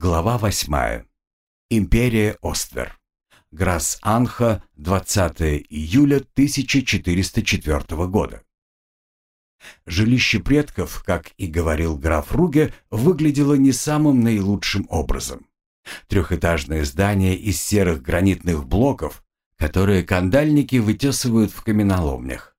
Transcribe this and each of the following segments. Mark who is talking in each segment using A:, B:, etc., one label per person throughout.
A: Глава 8. Империя Оствер. Грас-Анха, 20 июля 1404 года. Жилище предков, как и говорил граф Руге, выглядело не самым наилучшим образом. Трехэтажное здание из серых гранитных блоков, которые кандальники вытесывают в каменоломнях.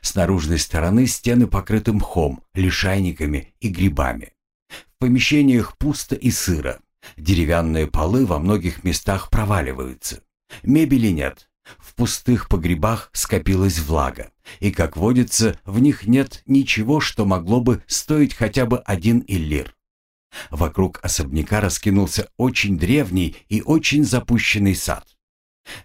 A: С наружной стороны стены покрыты мхом, лишайниками и грибами. В помещениях пусто и сыро. Деревянные полы во многих местах проваливаются. Мебели нет. В пустых погребах скопилась влага. И, как водится, в них нет ничего, что могло бы стоить хотя бы один иллир. Вокруг особняка раскинулся очень древний и очень запущенный сад.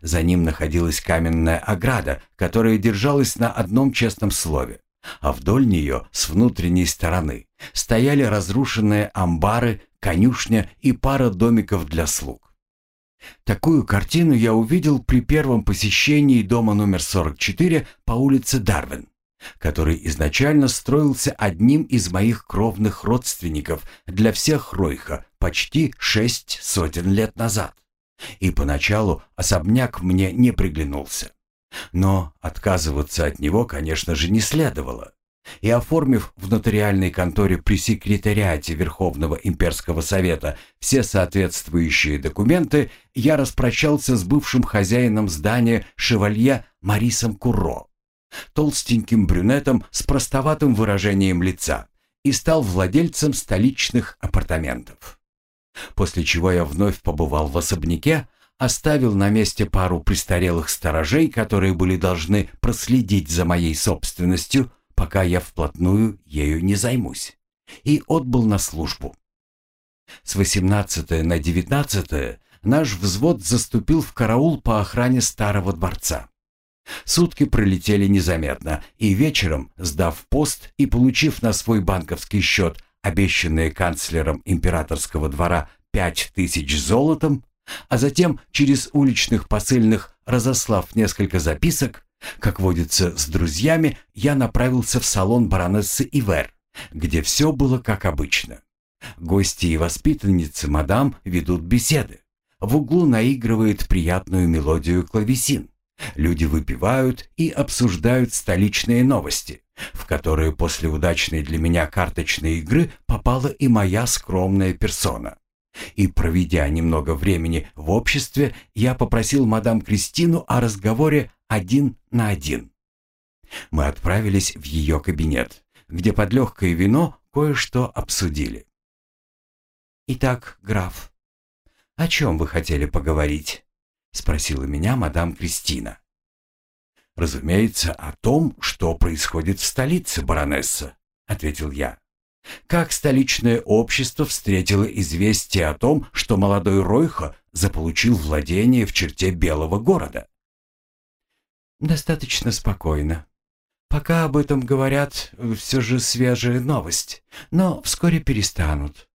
A: За ним находилась каменная ограда, которая держалась на одном честном слове, а вдоль нее, с внутренней стороны, стояли разрушенные амбары, конюшня и пара домиков для слуг. Такую картину я увидел при первом посещении дома номер 44 по улице Дарвин, который изначально строился одним из моих кровных родственников для всех Ройха почти шесть сотен лет назад. И поначалу особняк мне не приглянулся. Но отказываться от него, конечно же, не следовало. И оформив в нотариальной конторе при секретариате Верховного имперского совета все соответствующие документы, я распрощался с бывшим хозяином здания шевалье Марисом Курро, толстеньким брюнетом с простоватым выражением лица, и стал владельцем столичных апартаментов. После чего я вновь побывал в особняке, оставил на месте пару престарелых сторожей, которые были должны проследить за моей собственностью, пока я вплотную ею не займусь, и отбыл на службу. С 18 на 19 наш взвод заступил в караул по охране старого дворца. Сутки пролетели незаметно, и вечером, сдав пост и получив на свой банковский счет обещанные канцлером императорского двора пять тысяч золотом, а затем через уличных посыльных разослав несколько записок, как водится с друзьями, я направился в салон баронессы Ивер, где все было как обычно. Гости и воспитанницы мадам ведут беседы. В углу наигрывает приятную мелодию клавесин. Люди выпивают и обсуждают столичные новости, в которые после удачной для меня карточной игры попала и моя скромная персона. И проведя немного времени в обществе, я попросил мадам Кристину о разговоре один на один. Мы отправились в ее кабинет, где под легкое вино кое-что обсудили. «Итак, граф, о чем вы хотели поговорить?» — спросила меня мадам Кристина. «Разумеется, о том, что происходит в столице, баронесса», — ответил я. «Как столичное общество встретило известие о том, что молодой Ройха заполучил владение в черте Белого города?» «Достаточно спокойно. Пока об этом говорят, все же свежая новость, но вскоре перестанут».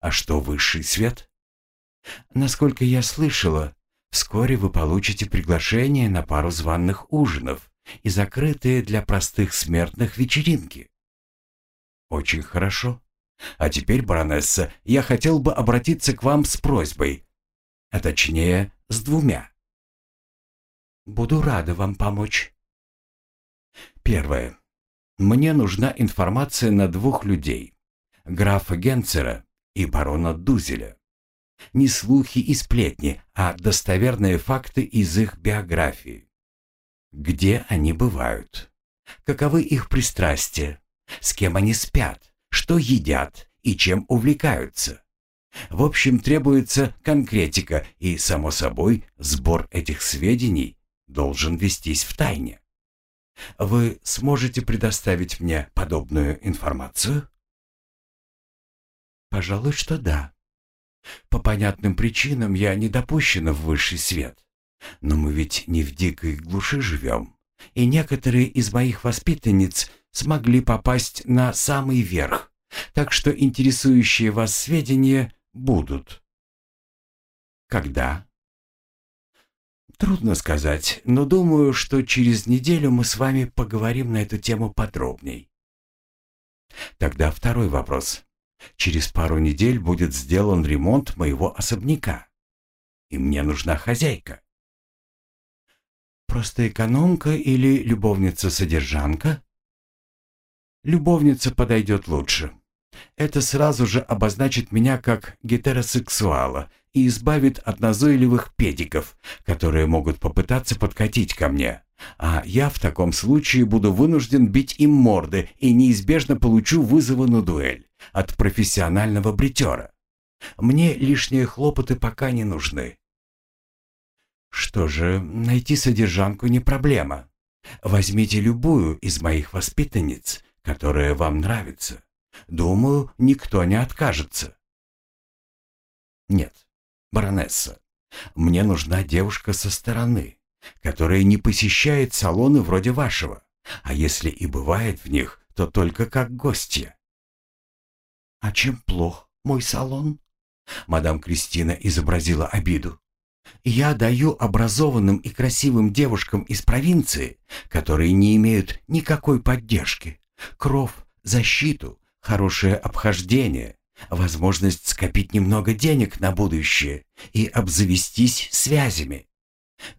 A: «А что высший свет?» «Насколько я слышала, Вскоре вы получите приглашение на пару званных ужинов и закрытые для простых смертных вечеринки. Очень хорошо. А теперь, баронесса, я хотел бы обратиться к вам с просьбой, а точнее, с двумя. Буду рада вам помочь. Первое. Мне нужна информация на двух людей. Графа Генцера и барона Дузеля. Не слухи и сплетни, а достоверные факты из их биографии. Где они бывают? Каковы их пристрастия? С кем они спят? Что едят и чем увлекаются? В общем, требуется конкретика, и, само собой, сбор этих сведений должен вестись в тайне. Вы сможете предоставить мне подобную информацию? Пожалуй, что да. По понятным причинам я не допущена в высший свет. Но мы ведь не в дикой глуши живем, и некоторые из моих воспитанниц смогли попасть на самый верх, так что интересующие вас сведения будут. Когда? Трудно сказать, но думаю, что через неделю мы с вами поговорим на эту тему подробней. Тогда второй вопрос. Через пару недель будет сделан ремонт моего особняка. И мне нужна хозяйка. Просто экономка или любовница-содержанка? Любовница подойдет лучше. Это сразу же обозначит меня как гетеросексуала и избавит от назойливых педиков, которые могут попытаться подкатить ко мне. А я в таком случае буду вынужден бить им морды и неизбежно получу вызовы на дуэль от профессионального бритера. Мне лишние хлопоты пока не нужны. Что же, найти содержанку не проблема. Возьмите любую из моих воспитанниц, которая вам нравится. Думаю, никто не откажется. Нет, баронесса, мне нужна девушка со стороны, которая не посещает салоны вроде вашего, а если и бывает в них, то только как гостья. А чем плох мой салон? Мадам Кристина изобразила обиду. Я даю образованным и красивым девушкам из провинции, которые не имеют никакой поддержки, кров, защиту, хорошее обхождение, возможность скопить немного денег на будущее и обзавестись связями.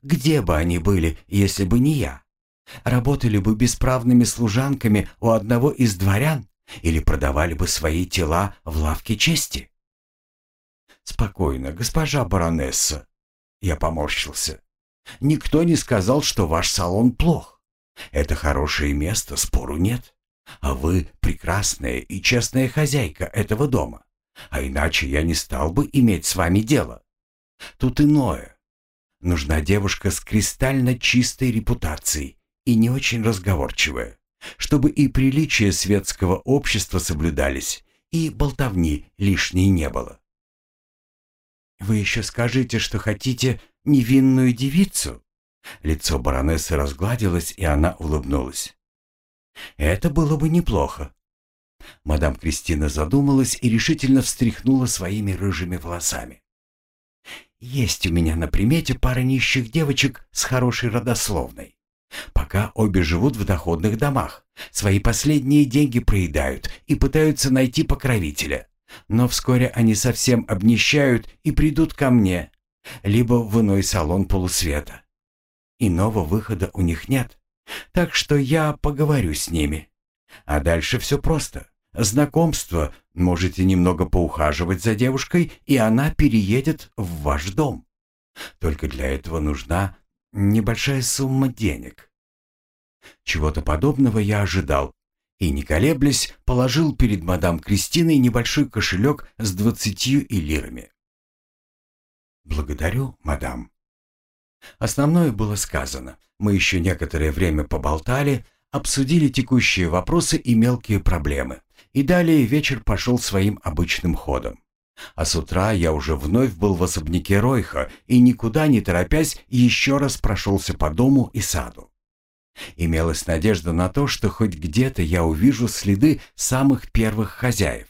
A: Где бы они были, если бы не я? Работали бы бесправными служанками у одного из дворян или продавали бы свои тела в лавке чести? Спокойно, госпожа баронесса. Я поморщился. Никто не сказал, что ваш салон плох. Это хорошее место, спору нет. А вы прекрасная и честная хозяйка этого дома. А иначе я не стал бы иметь с вами дело. Тут иное. Нужна девушка с кристально чистой репутацией и не очень разговорчивая, чтобы и приличия светского общества соблюдались, и болтовни лишней не было. «Вы еще скажите, что хотите невинную девицу?» Лицо баронессы разгладилось, и она улыбнулась. Это было бы неплохо. Мадам Кристина задумалась и решительно встряхнула своими рыжими волосами. Есть у меня на примете пара нищих девочек с хорошей родословной. Пока обе живут в доходных домах, свои последние деньги проедают и пытаются найти покровителя. Но вскоре они совсем обнищают и придут ко мне, либо в иной салон полусвета. Иного выхода у них нет. Так что я поговорю с ними. А дальше все просто. Знакомство, можете немного поухаживать за девушкой, и она переедет в ваш дом. Только для этого нужна небольшая сумма денег. Чего-то подобного я ожидал, и, не колеблясь, положил перед мадам Кристиной небольшой кошелек с двадцатью лирами. «Благодарю, мадам». Основное было сказано. Мы еще некоторое время поболтали, обсудили текущие вопросы и мелкие проблемы. И далее вечер пошел своим обычным ходом. А с утра я уже вновь был в особняке Ройха и никуда не торопясь еще раз прошелся по дому и саду. Имелась надежда на то, что хоть где-то я увижу следы самых первых хозяев.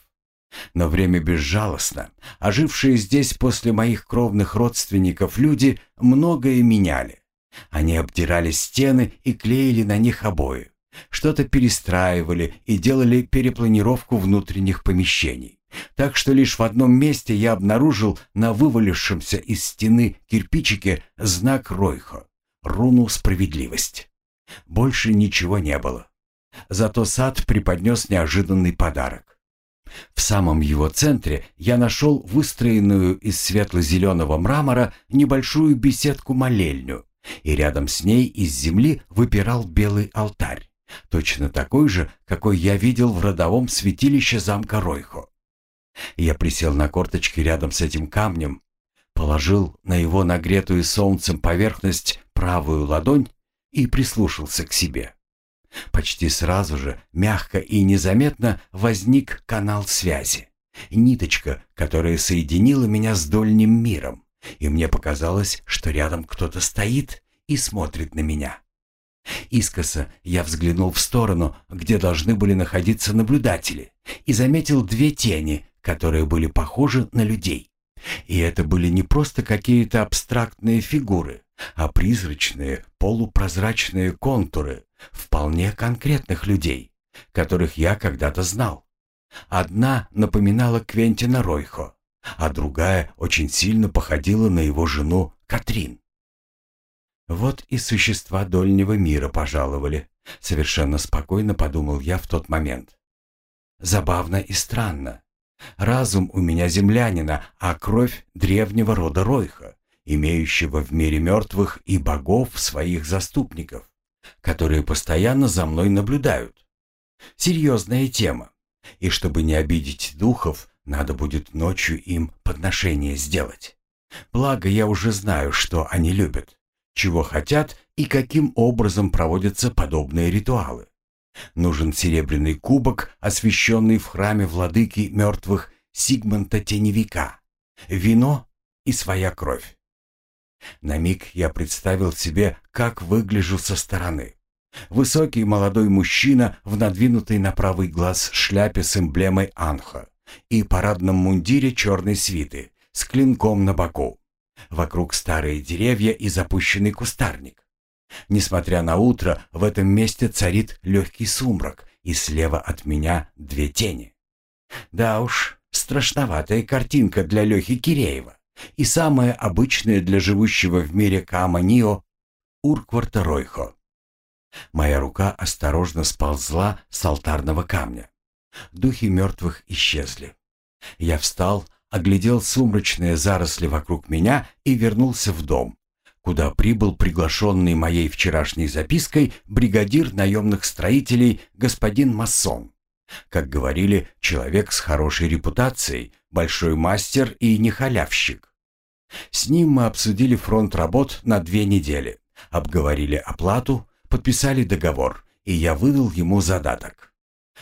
A: Но время безжалостно. Ожившие здесь после моих кровных родственников люди многое меняли. Они обдирали стены и клеили на них обои. Что-то перестраивали и делали перепланировку внутренних помещений. Так что лишь в одном месте я обнаружил на вывалившемся из стены кирпичике знак Ройхо, руну справедливость. Больше ничего не было. Зато сад преподнес неожиданный подарок. В самом его центре я нашел выстроенную из светло-зеленого мрамора небольшую беседку-молельню, и рядом с ней из земли выпирал белый алтарь, точно такой же, какой я видел в родовом святилище замка Ройхо. Я присел на корточки рядом с этим камнем, положил на его нагретую солнцем поверхность правую ладонь и прислушался к себе. Почти сразу же, мягко и незаметно, возник канал связи. Ниточка, которая соединила меня с дольним миром. И мне показалось, что рядом кто-то стоит и смотрит на меня. Искоса я взглянул в сторону, где должны были находиться наблюдатели, и заметил две тени, которые были похожи на людей. И это были не просто какие-то абстрактные фигуры, а призрачные, полупрозрачные контуры вполне конкретных людей, которых я когда-то знал. Одна напоминала Квентина Ройхо, а другая очень сильно походила на его жену Катрин. Вот и существа дольнего мира пожаловали, совершенно спокойно подумал я в тот момент. Забавно и странно. Разум у меня землянина, а кровь древнего рода Ройха, имеющего в мире мертвых и богов своих заступников, которые постоянно за мной наблюдают. Серьезная тема. И чтобы не обидеть духов, надо будет ночью им подношение сделать. Благо, я уже знаю, что они любят, чего хотят и каким образом проводятся подобные ритуалы. Нужен серебряный кубок, освященный в храме владыки мертвых Сигмонта Теневика, вино и своя кровь. На миг я представил себе, как выгляжу со стороны. Высокий молодой мужчина в надвинутой на правый глаз шляпе с эмблемой Анха и парадном мундире черной свиты с клинком на боку. Вокруг старые деревья и запущенный кустарник. Несмотря на утро, в этом месте царит легкий сумрак, и слева от меня две тени. Да уж, страшноватая картинка для Лехи Киреева и самая обычная для живущего в мире Каама-Нио Уркварта Ройхо. Моя рука осторожно сползла с алтарного камня. Духи мертвых исчезли. Я встал, оглядел сумрачные заросли вокруг меня и вернулся в дом, куда прибыл приглашенный моей вчерашней запиской бригадир наемных строителей господин Массон. Как говорили, человек с хорошей репутацией, большой мастер и нехалявщик. С ним мы обсудили фронт работ на две недели, обговорили оплату, подписали договор, и я выдал ему задаток.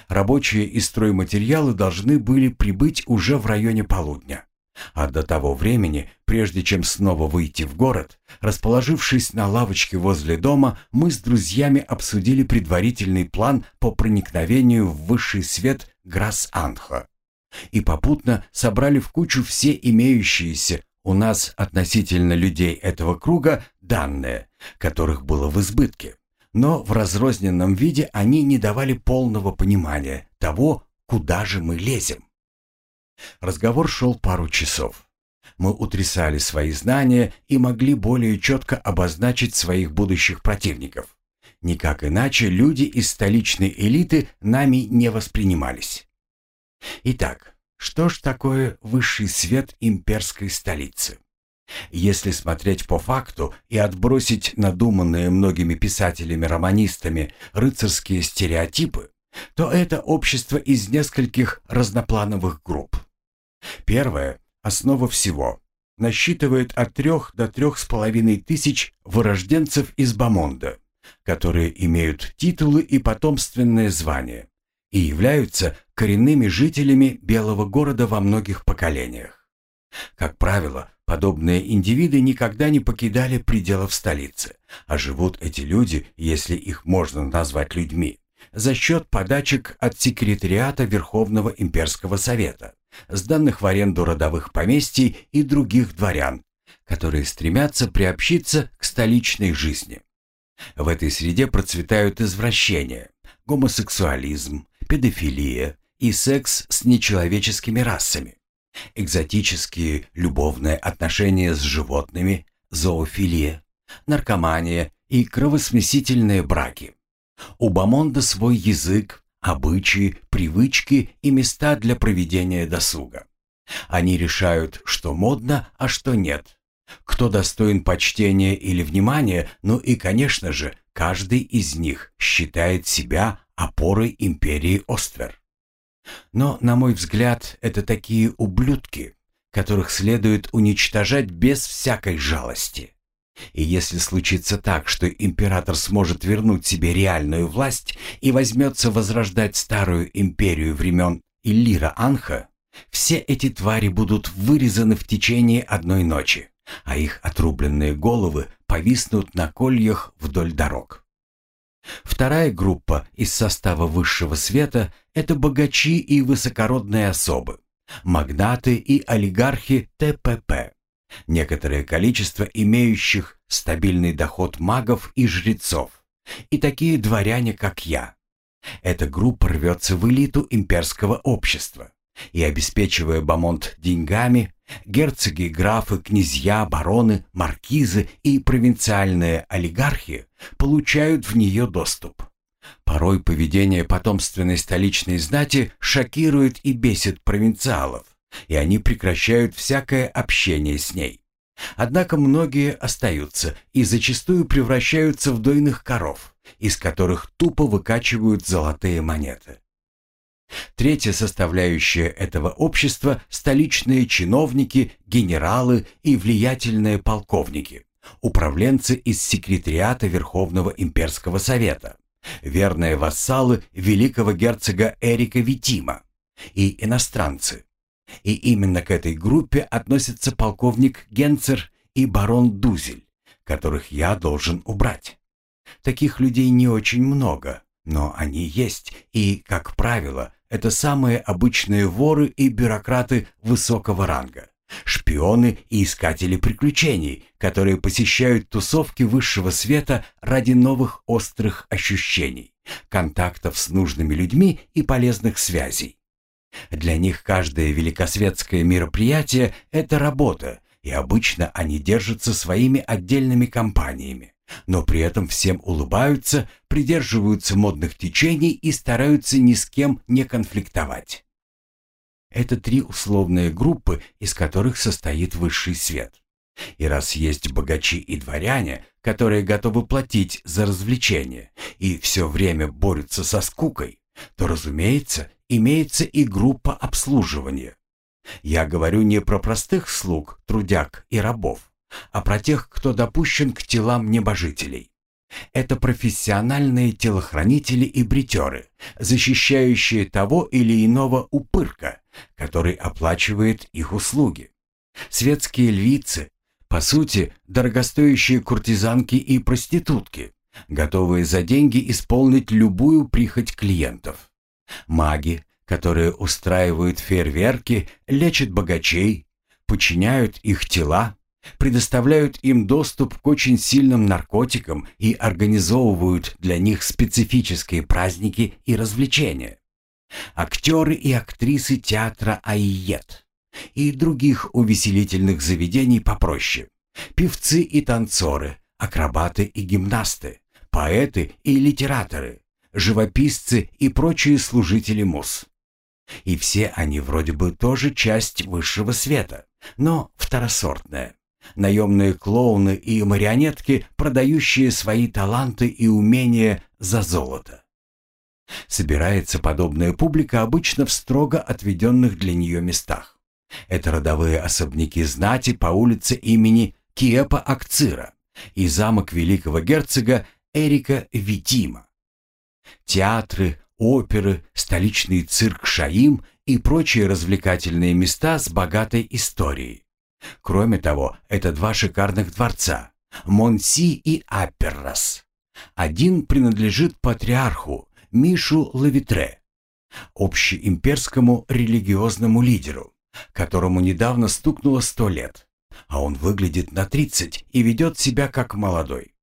A: Рабочие и стройматериалы должны были прибыть уже в районе полудня. А до того времени, прежде чем снова выйти в город, расположившись на лавочке возле дома, мы с друзьями обсудили предварительный план по проникновению в высший свет Грас-Анха. И попутно собрали в кучу все имеющиеся у нас относительно людей этого круга данные, которых было в избытке но в разрозненном виде они не давали полного понимания того, куда же мы лезем. Разговор шел пару часов. Мы утрясали свои знания и могли более четко обозначить своих будущих противников. Никак иначе люди из столичной элиты нами не воспринимались. Итак, что ж такое высший свет имперской столицы? Если смотреть по факту и отбросить надуманные многими писателями-романистами рыцарские стереотипы, то это общество из нескольких разноплановых групп. Первое, основа всего, насчитывает от трех до трех с половиной тысяч вырожденцев из Бамонда, которые имеют титулы и потомственное звание и являются коренными жителями Белого города во многих поколениях. Как правило, Подобные индивиды никогда не покидали пределов столицы, а живут эти люди, если их можно назвать людьми, за счет подачек от секретариата Верховного имперского совета, сданных в аренду родовых поместий и других дворян, которые стремятся приобщиться к столичной жизни. В этой среде процветают извращения, гомосексуализм, педофилия и секс с нечеловеческими расами экзотические любовные отношения с животными, зоофилия, наркомания и кровосмесительные браки. У Бамонда свой язык, обычаи, привычки и места для проведения досуга. Они решают, что модно, а что нет. Кто достоин почтения или внимания, ну и, конечно же, каждый из них считает себя опорой империи Оствер. Но, на мой взгляд, это такие ублюдки, которых следует уничтожать без всякой жалости. И если случится так, что император сможет вернуть себе реальную власть и возьмется возрождать старую империю времен Иллира Анха, все эти твари будут вырезаны в течение одной ночи, а их отрубленные головы повиснут на кольях вдоль дорог. Вторая группа из состава высшего света – это богачи и высокородные особы, магнаты и олигархи ТПП, некоторое количество имеющих стабильный доход магов и жрецов, и такие дворяне, как я. Эта группа рвется в элиту имперского общества и, обеспечивая Бамонт деньгами, герцоги, графы, князья, бароны, маркизы и провинциальные олигархи получают в нее доступ. Порой поведение потомственной столичной знати шокирует и бесит провинциалов, и они прекращают всякое общение с ней. Однако многие остаются и зачастую превращаются в дойных коров, из которых тупо выкачивают золотые монеты. Третья составляющая этого общества – столичные чиновники, генералы и влиятельные полковники, управленцы из секретариата Верховного имперского совета, верные вассалы великого герцога Эрика Витима и иностранцы. И именно к этой группе относятся полковник Генцер и барон Дузель, которых я должен убрать. Таких людей не очень много, но они есть, и, как правило, это самые обычные воры и бюрократы высокого ранга, шпионы и искатели приключений, которые посещают тусовки высшего света ради новых острых ощущений, контактов с нужными людьми и полезных связей. Для них каждое великосветское мероприятие – это работа, и обычно они держатся своими отдельными компаниями, но при этом всем улыбаются, придерживаются модных течений и стараются ни с кем не конфликтовать. Это три условные группы, из которых состоит высший свет. И раз есть богачи и дворяне, которые готовы платить за развлечения и все время борются со скукой, то, разумеется, имеется и группа обслуживания. Я говорю не про простых слуг, трудяг и рабов, а про тех, кто допущен к телам небожителей. Это профессиональные телохранители и бритеры, защищающие того или иного упырка, который оплачивает их услуги. Светские львицы, по сути, дорогостоящие куртизанки и проститутки, готовые за деньги исполнить любую прихоть клиентов. Маги, которые устраивают фейерверки, лечат богачей, подчиняют их тела, предоставляют им доступ к очень сильным наркотикам и организовывают для них специфические праздники и развлечения. Актеры и актрисы театра «Айет» и других увеселительных заведений попроще. Певцы и танцоры, акробаты и гимнасты, поэты и литераторы, живописцы и прочие служители мус. И все они вроде бы тоже часть высшего света, но второсортная. Наемные клоуны и марионетки, продающие свои таланты и умения за золото. Собирается подобная публика обычно в строго отведенных для нее местах. Это родовые особняки знати по улице имени Киепа Акцира и замок великого герцога Эрика Витима. Театры, оперы, столичный цирк Шаим и прочие развлекательные места с богатой историей. Кроме того, это два шикарных дворца – Монси и Аперрас. Один принадлежит патриарху Мишу Лавитре, общеимперскому религиозному лидеру, которому недавно стукнуло сто лет, а он выглядит на 30 и ведет себя как молодой.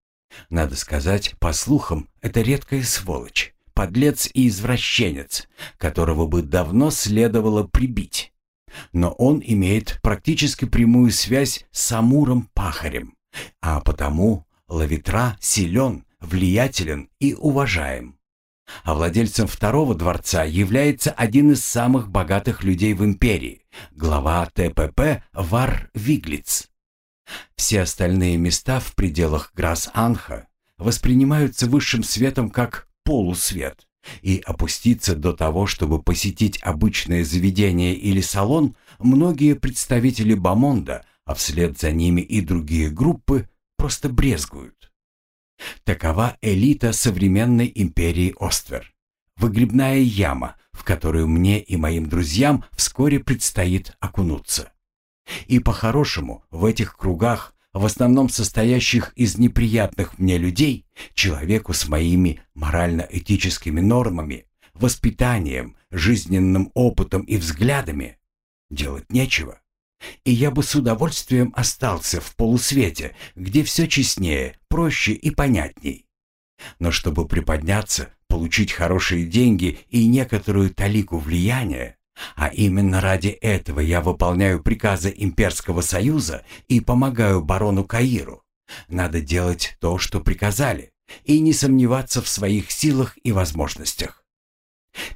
A: Надо сказать, по слухам, это редкая сволочь подлец и извращенец, которого бы давно следовало прибить. Но он имеет практически прямую связь с Амуром-пахарем, а потому Лавитра силен, влиятелен и уважаем. А владельцем второго дворца является один из самых богатых людей в империи, глава ТПП Вар Виглиц. Все остальные места в пределах Грас-Анха воспринимаются высшим светом как полусвет. И опуститься до того, чтобы посетить обычное заведение или салон, многие представители Бамонда, а вслед за ними и другие группы, просто брезгуют. Такова элита современной империи Оствер. Выгребная яма, в которую мне и моим друзьям вскоре предстоит окунуться. И по-хорошему в этих кругах в основном состоящих из неприятных мне людей, человеку с моими морально-этическими нормами, воспитанием, жизненным опытом и взглядами, делать нечего. И я бы с удовольствием остался в полусвете, где все честнее, проще и понятней. Но чтобы приподняться, получить хорошие деньги и некоторую талику влияния, а именно ради этого я выполняю приказы Имперского Союза и помогаю барону Каиру, надо делать то, что приказали, и не сомневаться в своих силах и возможностях.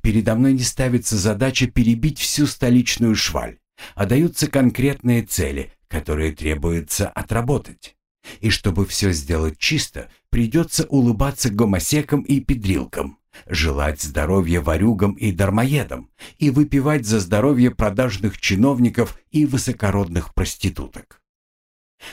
A: Передо мной не ставится задача перебить всю столичную шваль, а даются конкретные цели, которые требуется отработать. И чтобы все сделать чисто, придется улыбаться гомосекам и педрилкам, желать здоровья ворюгам и дармоедам и выпивать за здоровье продажных чиновников и высокородных проституток.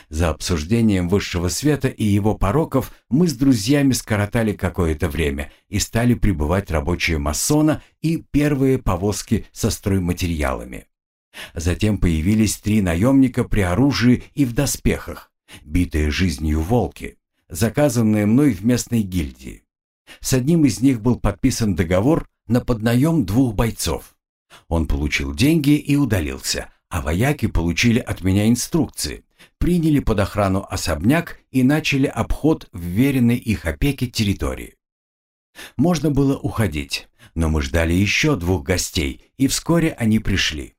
A: За обсуждением высшего света и его пороков мы с друзьями скоротали какое-то время и стали прибывать рабочие масона и первые повозки со стройматериалами. Затем появились три наемника при оружии и в доспехах, битые жизнью волки, заказанные мной в местной гильдии. С одним из них был подписан договор на поднаем двух бойцов. Он получил деньги и удалился, а вояки получили от меня инструкции, приняли под охрану особняк и начали обход вверенной их опеке территории. Можно было уходить, но мы ждали еще двух гостей, и вскоре они пришли.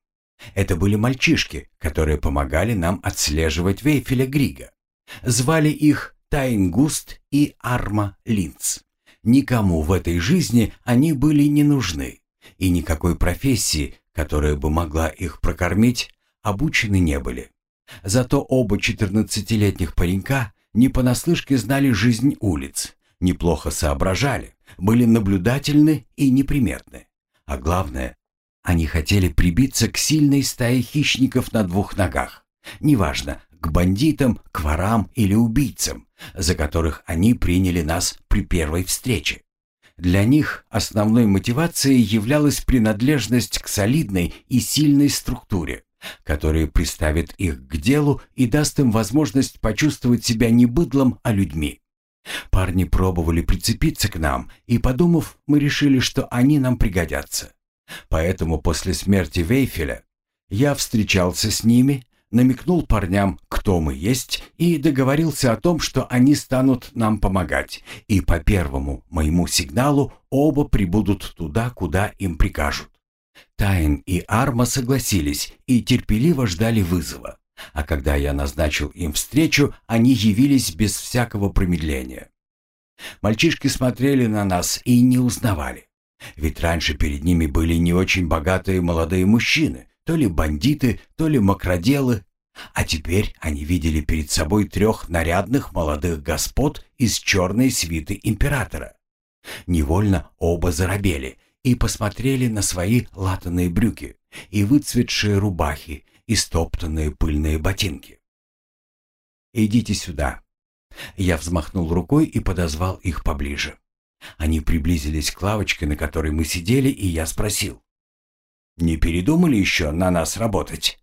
A: Это были мальчишки, которые помогали нам отслеживать Вейфеля Грига. Звали их Тайнгуст и Арма Линц. Никому в этой жизни они были не нужны, и никакой профессии, которая бы могла их прокормить, обучены не были. Зато оба четырнадцатилетних паренька не понаслышке знали жизнь улиц, неплохо соображали, были наблюдательны и неприметны. А главное, они хотели прибиться к сильной стае хищников на двух ногах. Неважно, к бандитам, к ворам или убийцам, за которых они приняли нас при первой встрече. Для них основной мотивацией являлась принадлежность к солидной и сильной структуре, которая приставит их к делу и даст им возможность почувствовать себя не быдлом, а людьми. Парни пробовали прицепиться к нам, и, подумав, мы решили, что они нам пригодятся. Поэтому после смерти Вейфеля я встречался с ними, намекнул парням, кто мы есть, и договорился о том, что они станут нам помогать, и по первому моему сигналу оба прибудут туда, куда им прикажут. Тайн и Арма согласились и терпеливо ждали вызова. А когда я назначил им встречу, они явились без всякого промедления. Мальчишки смотрели на нас и не узнавали. Ведь раньше перед ними были не очень богатые молодые мужчины, то ли бандиты, то ли макроделы. А теперь они видели перед собой трех нарядных молодых господ из черной свиты императора. Невольно оба заробели и посмотрели на свои латаные брюки и выцветшие рубахи и стоптанные пыльные ботинки. «Идите сюда». Я взмахнул рукой и подозвал их поближе. Они приблизились к лавочке, на которой мы сидели, и я спросил. «Не передумали еще на нас работать?»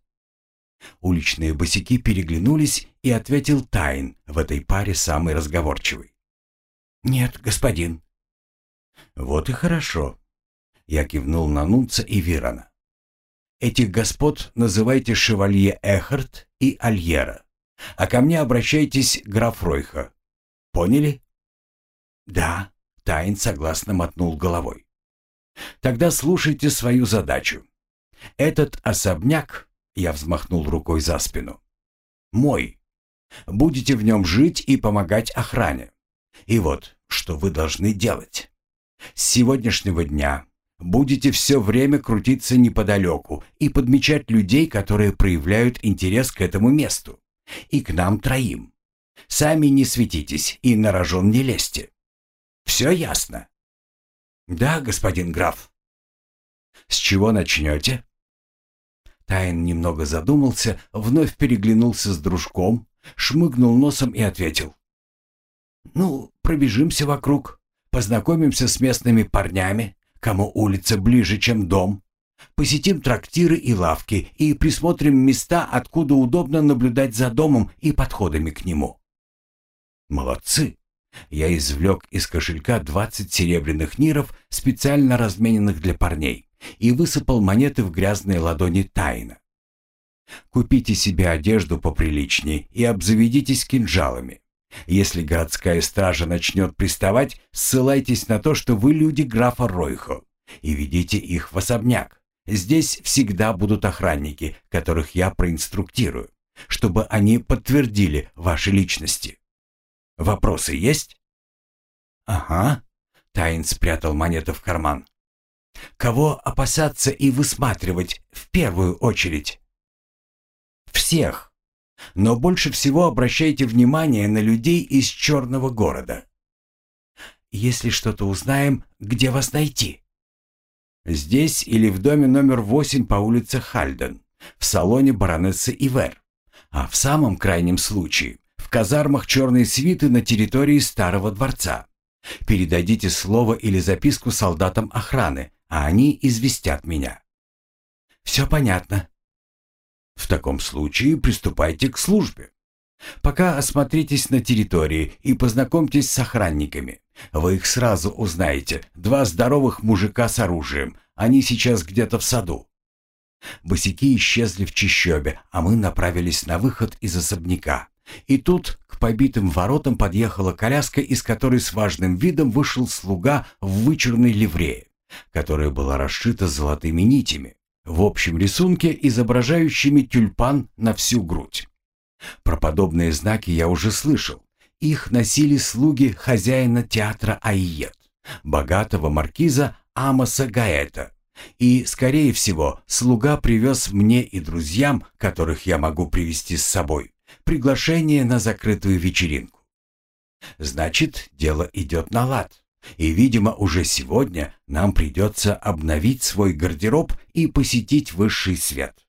A: Уличные босяки переглянулись, и ответил Тайн, в этой паре самый разговорчивый. «Нет, господин». «Вот и хорошо. Я кивнул на Нунца и Вирона. Этих господ называйте шевалье Эхард и Альера, а ко мне обращайтесь граф Ройха. Поняли? Да, Тайн согласно мотнул головой. Тогда слушайте свою задачу. Этот особняк, я взмахнул рукой за спину, мой. Будете в нем жить и помогать охране. И вот, что вы должны делать. С сегодняшнего дня будете все время крутиться неподалеку и подмечать людей, которые проявляют интерес к этому месту. И к нам троим. Сами не светитесь и на рожон не лезьте. Все ясно? Да, господин граф. С чего начнете? Тайн немного задумался, вновь переглянулся с дружком, шмыгнул носом и ответил. «Ну, пробежимся вокруг, познакомимся с местными парнями, кому улица ближе, чем дом. Посетим трактиры и лавки и присмотрим места, откуда удобно наблюдать за домом и подходами к нему. Молодцы! Я извлек из кошелька 20 серебряных ниров, специально размененных для парней, и высыпал монеты в грязные ладони тайно. Купите себе одежду поприличней и обзаведитесь кинжалами. Если городская стража начнет приставать, ссылайтесь на то, что вы люди графа Ройхо, и ведите их в особняк. Здесь всегда будут охранники, которых я проинструктирую, чтобы они подтвердили ваши личности. Вопросы есть? Ага. Тайн спрятал монеты в карман. Кого опасаться и высматривать в первую очередь? Всех. Но больше всего обращайте внимание на людей из черного города. Если что-то узнаем, где вас найти? Здесь или в доме номер 8 по улице Хальден, в салоне баронессы Ивер. А в самом крайнем случае, казармах черной свиты на территории Старого дворца. Передадите слово или записку солдатам охраны, а они известят меня. Все понятно. В таком случае приступайте к службе. Пока осмотритесь на территории и познакомьтесь с охранниками. Вы их сразу узнаете. Два здоровых мужика с оружием. Они сейчас где-то в саду. Босяки исчезли в чащобе, а мы направились на выход из особняка. И тут к побитым воротам подъехала коляска, из которой с важным видом вышел слуга в вычурной ливрее, которая была расшита золотыми нитями, в общем рисунке изображающими тюльпан на всю грудь. Про подобные знаки я уже слышал. Их носили слуги хозяина театра Айет, богатого маркиза Амоса Гаэта. И, скорее всего, слуга привез мне и друзьям, которых я могу привести с собой, приглашение на закрытую вечеринку. Значит, дело идет на лад. И, видимо, уже сегодня нам придется обновить свой гардероб и посетить высший свет.